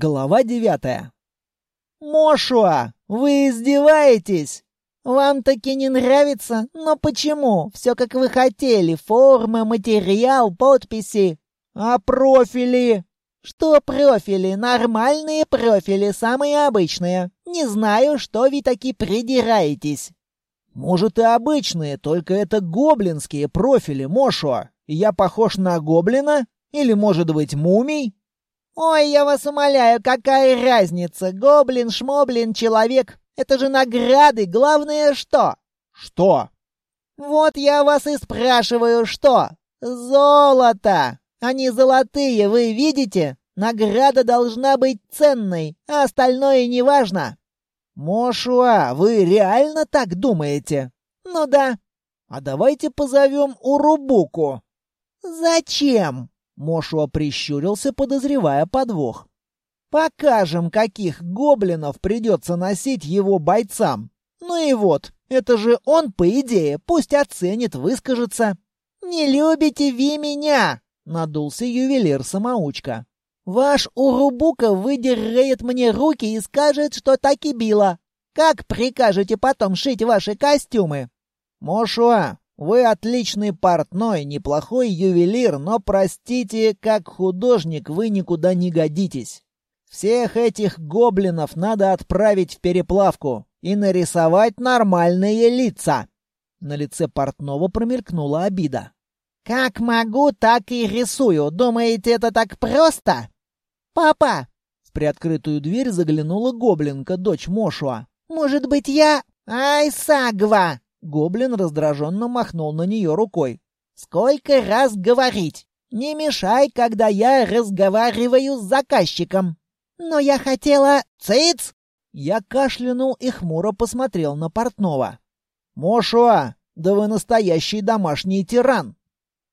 Глава девятая. «Мошуа, вы издеваетесь? Вам таки не нравится? Но почему? Все как вы хотели. Форма, материал, подписи. А профили? Что профили? Нормальные профили, самые обычные. Не знаю, что вы таки придираетесь. Может и обычные, только это гоблинские профили, Мошуа. Я похож на гоблина? Или, может быть, мумий? Ой, я вас умоляю, какая разница? Гоблин, шмоблин, человек. Это же награды, главное что? Что? Вот я вас и спрашиваю, что? Золото! Они золотые, вы видите? Награда должна быть ценной, а остальное неважно. Мошуа, вы реально так думаете? Ну да. А давайте позовем Урубуку. Зачем? Мошуа прищурился, подозревая подвох. «Покажем, каких гоблинов придется носить его бойцам. Ну и вот, это же он, по идее, пусть оценит, выскажется». «Не любите вы меня!» — надулся ювелир-самоучка. «Ваш Урубука выдерет мне руки и скажет, что так и било. Как прикажете потом шить ваши костюмы?» «Мошуа, вы отличный портной, неплохой ювелир, но, простите, как художник вы никуда не годитесь. Всех этих гоблинов надо отправить в переплавку и нарисовать нормальные лица. На лице портного промелькнула обида. «Как могу, так и рисую. Думаете, это так просто?» «Папа!» В приоткрытую дверь заглянула гоблинка, дочь Мошуа. «Может быть, я...» «Ай, Сагва!» Гоблин раздраженно махнул на нее рукой. «Сколько раз говорить? Не мешай, когда я разговариваю с заказчиком!» «Но я хотела...» «Цыц!» Я кашлянул и хмуро посмотрел на портного. «Мошуа, да вы настоящий домашний тиран!»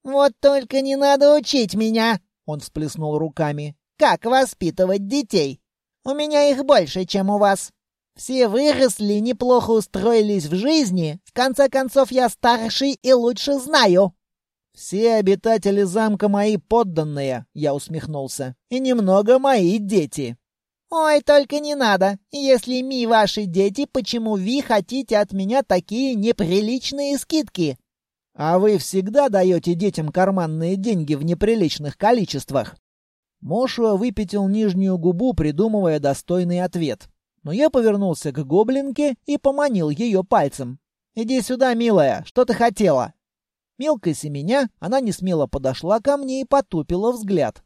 «Вот только не надо учить меня!» Он всплеснул руками. «Как воспитывать детей? У меня их больше, чем у вас!» Все выросли, неплохо устроились в жизни. В конце концов, я старший и лучше знаю». «Все обитатели замка мои подданные», — я усмехнулся. «И немного мои дети». «Ой, только не надо. Если ми ваши дети, почему вы хотите от меня такие неприличные скидки?» «А вы всегда даете детям карманные деньги в неприличных количествах?» Мошуа выпятил нижнюю губу, придумывая достойный ответ но я повернулся к гоблинке и поманил ее пальцем. «Иди сюда, милая, что ты хотела?» Мелкой меня, она не смело подошла ко мне и потупила взгляд.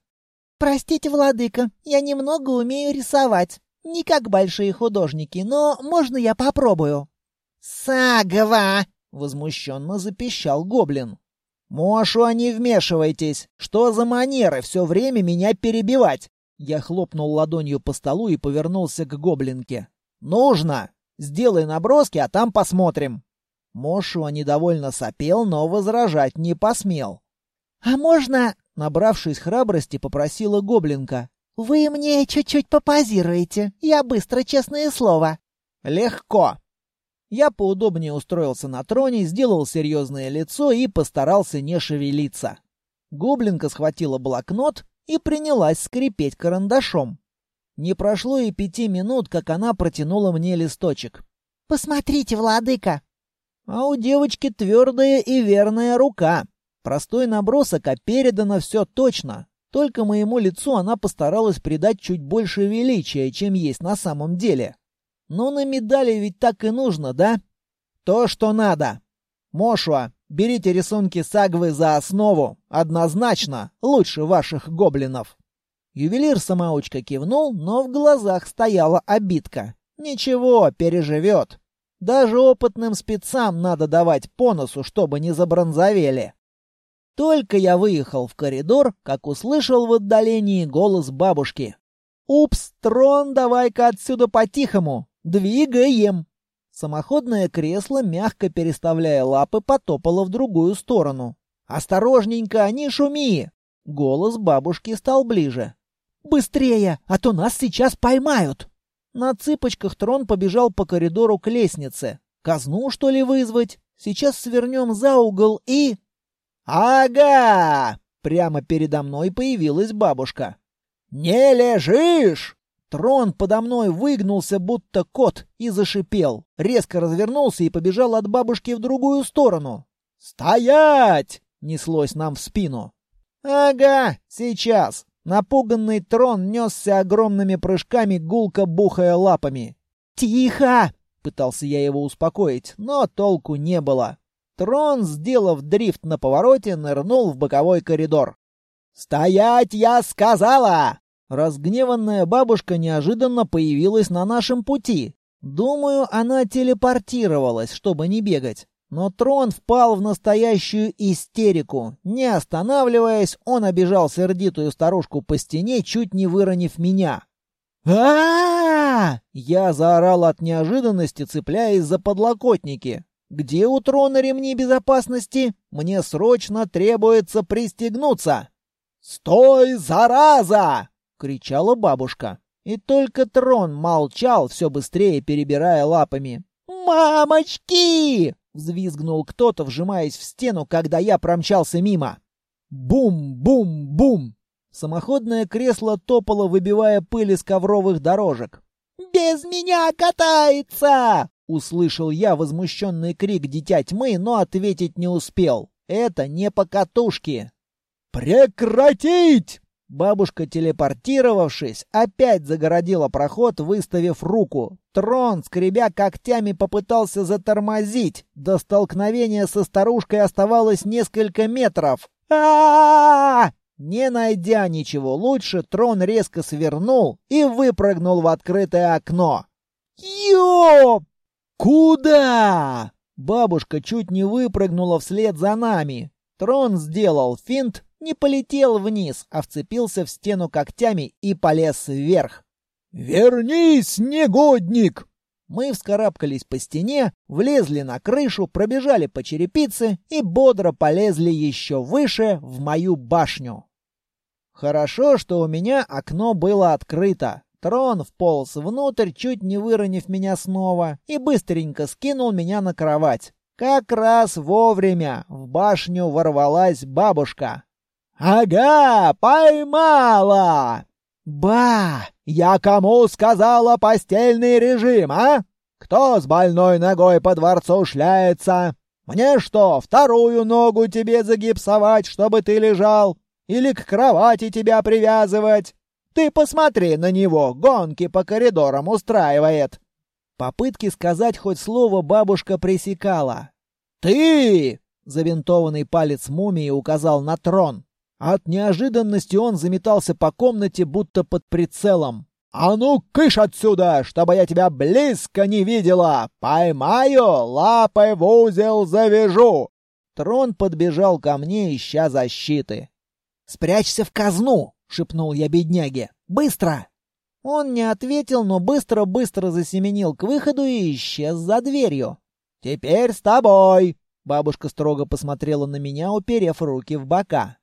«Простите, владыка, я немного умею рисовать. Не как большие художники, но можно я попробую?» «Сагва!» — возмущенно запищал гоблин. «Мошу, а не вмешивайтесь! Что за манеры все время меня перебивать? Я хлопнул ладонью по столу и повернулся к гоблинке. «Нужно! Сделай наброски, а там посмотрим!» Мошуа недовольно сопел, но возражать не посмел. «А можно...» — набравшись храбрости, попросила гоблинка. «Вы мне чуть-чуть попозируете. Я быстро, честное слово». «Легко!» Я поудобнее устроился на троне, сделал серьезное лицо и постарался не шевелиться. Гоблинка схватила блокнот и принялась скрипеть карандашом. Не прошло и пяти минут, как она протянула мне листочек. «Посмотрите, владыка!» А у девочки твердая и верная рука. Простой набросок, а передано все точно. Только моему лицу она постаралась придать чуть больше величия, чем есть на самом деле. Но на медали ведь так и нужно, да? То, что надо. Мошуа, Берите рисунки Сагвы за основу. Однозначно лучше ваших гоблинов. Ювелир-самоучка кивнул, но в глазах стояла обидка. Ничего, переживет. Даже опытным спецам надо давать по носу, чтобы не забронзовели. Только я выехал в коридор, как услышал в отдалении голос бабушки. «Упс, трон, давай-ка отсюда по-тихому! Двигаем!» Самоходное кресло, мягко переставляя лапы, потопало в другую сторону. «Осторожненько, не шуми!» Голос бабушки стал ближе. «Быстрее, а то нас сейчас поймают!» На цыпочках трон побежал по коридору к лестнице. «Казну, что ли, вызвать? Сейчас свернем за угол и...» «Ага!» Прямо передо мной появилась бабушка. «Не лежишь!» Трон подо мной выгнулся, будто кот, и зашипел. Резко развернулся и побежал от бабушки в другую сторону. «Стоять!» — неслось нам в спину. «Ага, сейчас!» Напуганный трон несся огромными прыжками, гулко бухая лапами. «Тихо!» — пытался я его успокоить, но толку не было. Трон, сделав дрифт на повороте, нырнул в боковой коридор. «Стоять, я сказала!» Разгневанная бабушка неожиданно появилась на нашем пути. Думаю, она телепортировалась, чтобы не бегать. Но трон впал в настоящую истерику. Не останавливаясь, он обижал сердитую старушку по стене, чуть не выронив меня. а Я заорал от неожиданности, цепляясь за подлокотники. «Где у трона ремни безопасности? Мне срочно требуется пристегнуться!» «Стой, зараза!» — кричала бабушка. И только трон молчал, все быстрее перебирая лапами. «Мамочки!» — взвизгнул кто-то, вжимаясь в стену, когда я промчался мимо. Бум-бум-бум! Самоходное кресло топало, выбивая пыль из ковровых дорожек. «Без меня катается!» — услышал я возмущенный крик дитя тьмы, но ответить не успел. «Это не по катушке!» «Прекратить!» Бабушка, телепортировавшись, опять загородила проход, выставив руку. Трон, скребя когтями, попытался затормозить. До столкновения со старушкой оставалось несколько метров. а, -а, Не найдя ничего лучше, трон резко свернул и выпрыгнул в открытое окно. «Ёп! Куда?» Бабушка чуть не выпрыгнула вслед за нами. Трон сделал финт, не полетел вниз, а вцепился в стену когтями и полез вверх. «Вернись, негодник!» Мы вскарабкались по стене, влезли на крышу, пробежали по черепице и бодро полезли еще выше в мою башню. Хорошо, что у меня окно было открыто. Трон вполз внутрь, чуть не выронив меня снова, и быстренько скинул меня на кровать. Как раз вовремя в башню ворвалась бабушка. «Ага, поймала!» «Ба! Я кому сказала постельный режим, а? Кто с больной ногой по дворцу шляется? Мне что, вторую ногу тебе загипсовать, чтобы ты лежал? Или к кровати тебя привязывать? Ты посмотри на него, гонки по коридорам устраивает!» Попытки сказать хоть слово бабушка пресекала. «Ты!» — завинтованный палец мумии указал на трон. От неожиданности он заметался по комнате, будто под прицелом. «А ну, кыш отсюда, чтобы я тебя близко не видела! Поймаю, лапой в узел завяжу!» Трон подбежал ко мне, ища защиты. «Спрячься в казну!» — шепнул я бедняге. «Быстро!» Он не ответил, но быстро-быстро засеменил к выходу и исчез за дверью. «Теперь с тобой!» Бабушка строго посмотрела на меня, уперев руки в бока.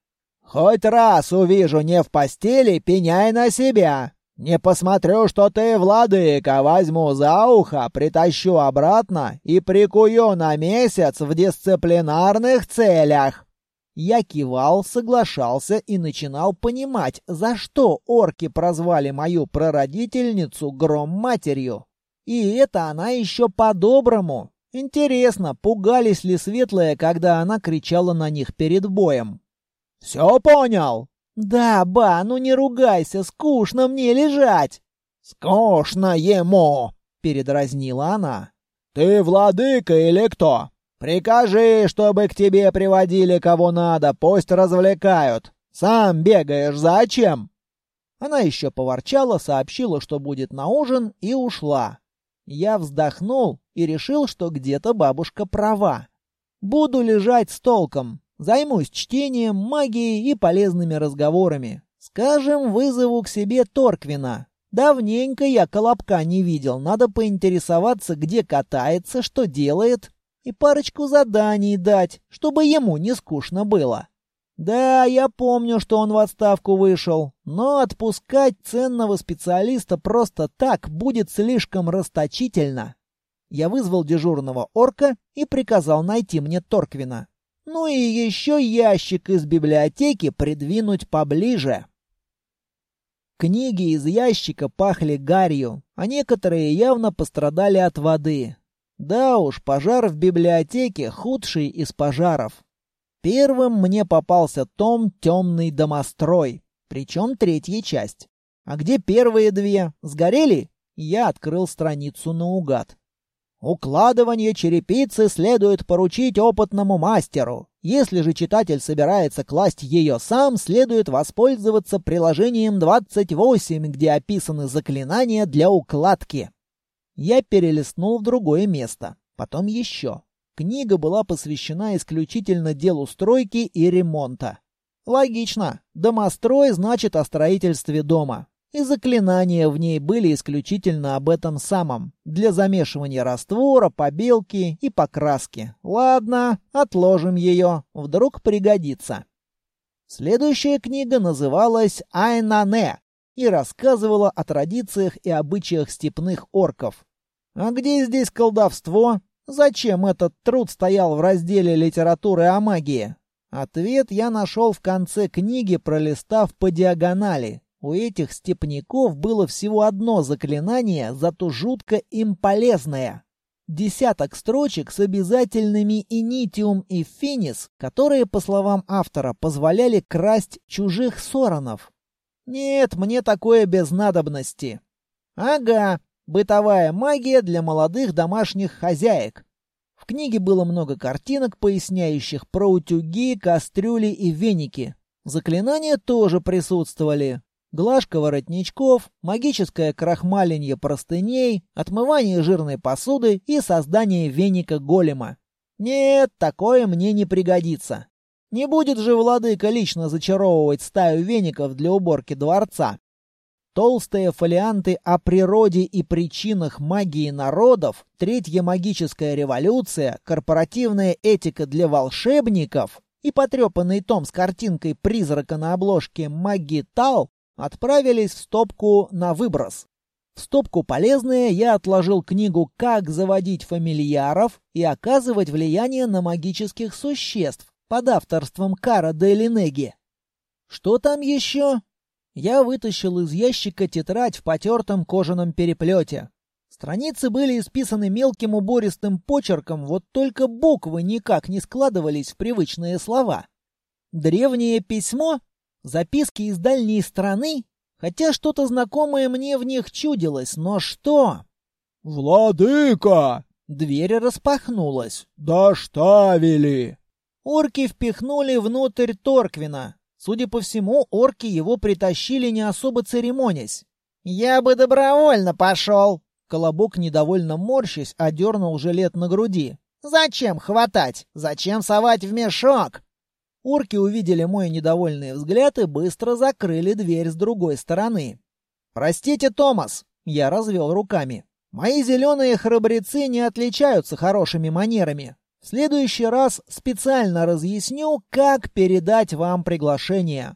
Хоть раз увижу не в постели, пеняй на себя. Не посмотрю, что ты владыка, возьму за ухо, притащу обратно и прикую на месяц в дисциплинарных целях. Я кивал, соглашался и начинал понимать, за что орки прозвали мою прародительницу гром-матерью. И это она еще по-доброму. Интересно, пугались ли светлые, когда она кричала на них перед боем? Все понял? Да, ба, ну не ругайся, скучно мне лежать. Скучно ему, передразнила она. Ты владыка или кто? Прикажи, чтобы к тебе приводили кого надо, пусть развлекают. Сам бегаешь зачем? Она еще поворчала, сообщила, что будет на ужин, и ушла. Я вздохнул и решил, что где-то бабушка права. Буду лежать с толком, Займусь чтением, магией и полезными разговорами. Скажем, вызову к себе Торквина. Давненько я Колобка не видел, надо поинтересоваться, где катается, что делает, и парочку заданий дать, чтобы ему не скучно было. Да, я помню, что он в отставку вышел, но отпускать ценного специалиста просто так будет слишком расточительно. Я вызвал дежурного орка и приказал найти мне Торквина. Ну и еще ящик из библиотеки придвинуть поближе. Книги из ящика пахли гарью, а некоторые явно пострадали от воды. Да уж, пожар в библиотеке худший из пожаров. Первым мне попался том «Темный домострой», причем третья часть. А где первые две? Сгорели? Я открыл страницу наугад. Укладывание черепицы следует поручить опытному мастеру. Если же читатель собирается класть ее сам, следует воспользоваться приложением 28, где описаны заклинания для укладки. Я перелистнул в другое место, потом еще. Книга была посвящена исключительно делу стройки и ремонта. Логично. Домострой значит о строительстве дома и заклинания в ней были исключительно об этом самом, для замешивания раствора, побелки и покраски. Ладно, отложим ее, вдруг пригодится. Следующая книга называлась «Айнане» и рассказывала о традициях и обычаях степных орков. А где здесь колдовство? Зачем этот труд стоял в разделе литературы о магии? Ответ я нашел в конце книги, пролистав по диагонали. У этих степняков было всего одно заклинание, зато жутко им полезное. Десяток строчек с обязательными инитиум и финис, которые, по словам автора, позволяли красть чужих соронов. Нет, мне такое без надобности. Ага, бытовая магия для молодых домашних хозяек. В книге было много картинок, поясняющих про утюги, кастрюли и веники. Заклинания тоже присутствовали глажка воротничков, магическое крахмаленье простыней, отмывание жирной посуды и создание веника голема. Нет, такое мне не пригодится. Не будет же владыка лично зачаровывать стаю веников для уборки дворца. Толстые фолианты о природе и причинах магии народов, третья магическая революция, корпоративная этика для волшебников и потрепанный том с картинкой призрака на обложке Маги Тал отправились в стопку на выброс. В стопку полезные я отложил книгу «Как заводить фамильяров и оказывать влияние на магических существ» под авторством Кара де Линеги. Что там еще? Я вытащил из ящика тетрадь в потертом кожаном переплете. Страницы были исписаны мелким убористым почерком, вот только буквы никак не складывались в привычные слова. Древнее письмо Записки из дальней страны? Хотя что-то знакомое мне в них чудилось, но что? «Владыка!» Дверь распахнулась. «Доставили!» Орки впихнули внутрь Торквина. Судя по всему, орки его притащили не особо церемонясь. «Я бы добровольно пошел!» Колобок, недовольно морщись, одернул жилет на груди. «Зачем хватать? Зачем совать в мешок? Орки увидели мой недовольный взгляд и быстро закрыли дверь с другой стороны. «Простите, Томас!» — я развел руками. «Мои зеленые храбрецы не отличаются хорошими манерами. В следующий раз специально разъясню, как передать вам приглашение».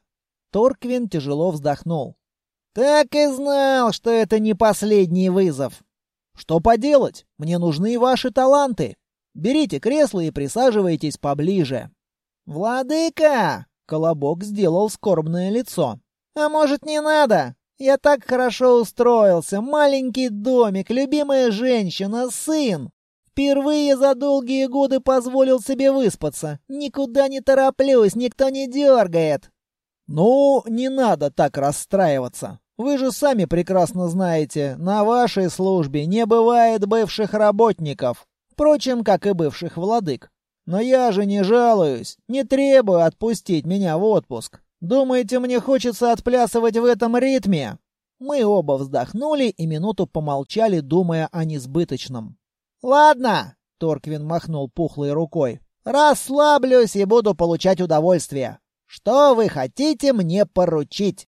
Торквин тяжело вздохнул. «Так и знал, что это не последний вызов. Что поделать? Мне нужны ваши таланты. Берите кресло и присаживайтесь поближе. «Владыка!» — Колобок сделал скорбное лицо. «А может, не надо? Я так хорошо устроился. Маленький домик, любимая женщина, сын. Впервые за долгие годы позволил себе выспаться. Никуда не тороплюсь, никто не дергает». «Ну, не надо так расстраиваться. Вы же сами прекрасно знаете, на вашей службе не бывает бывших работников. Впрочем, как и бывших владык. Но я же не жалуюсь, не требую отпустить меня в отпуск. Думаете, мне хочется отплясывать в этом ритме?» Мы оба вздохнули и минуту помолчали, думая о несбыточном. «Ладно», — Торквин махнул пухлой рукой, — «расслаблюсь и буду получать удовольствие. Что вы хотите мне поручить?»